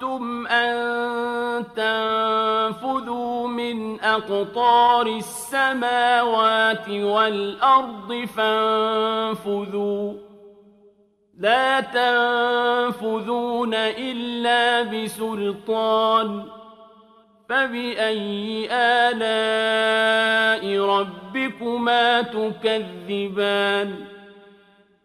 استطعتم أن تنفذوا من أقطار السماوات والأرض فانفذوا لا تنفذون إلا بسلطان فبأي آلاء ربكما تكذبان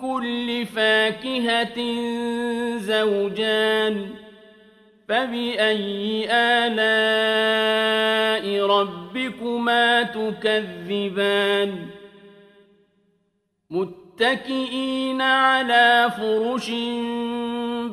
كل فاكهة زوجان فبأي آلاء ربكما تكذبان متكئين على فرش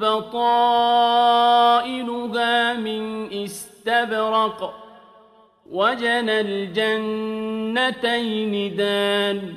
بطائنها من استبرق وجنى الجنتين دان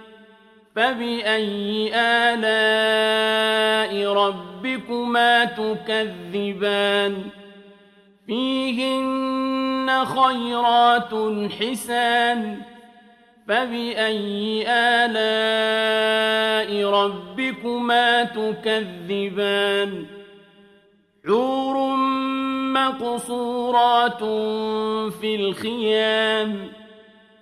فبأي آلاء ربكما تكذبان فيهن خيرات حسان فبأي آلاء ربكما تكذبان حور مقصورات في الخيام